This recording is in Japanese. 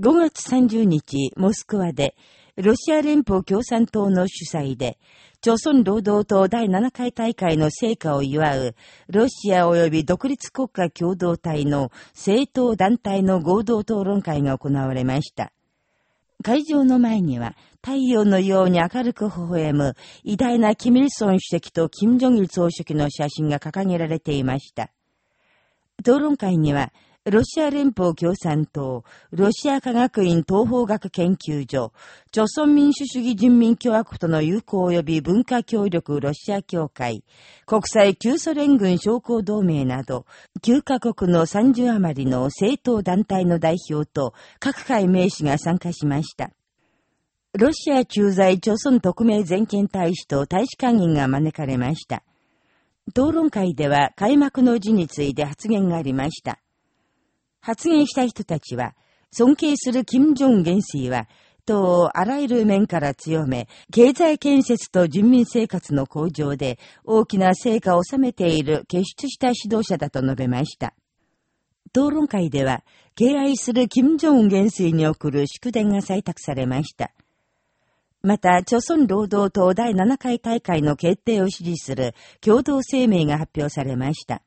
5月30日、モスクワで、ロシア連邦共産党の主催で、朝鮮労働党第7回大会の成果を祝う、ロシア及び独立国家共同体の政党団体の合同討論会が行われました。会場の前には、太陽のように明るく微笑む、偉大なキミルソン主席とキム・ジョギル総書記の写真が掲げられていました。討論会には、ロシア連邦共産党、ロシア科学院東方学研究所、朝鮮民主主義人民共和国との友好及び文化協力ロシア協会、国際旧ソ連軍将校同盟など、9カ国の30余りの政党団体の代表と各界名士が参加しました。ロシア駐在朝鮮特命全権大使と大使館員が招かれました。討論会では開幕の辞について発言がありました。発言した人たちは、尊敬する金正恩元帥は、党をあらゆる面から強め、経済建設と人民生活の向上で大きな成果を収めている傑出した指導者だと述べました。討論会では、敬愛する金正恩元帥に送る祝電が採択されました。また、朝鮮労働党第7回大会の決定を支持する共同声明が発表されました。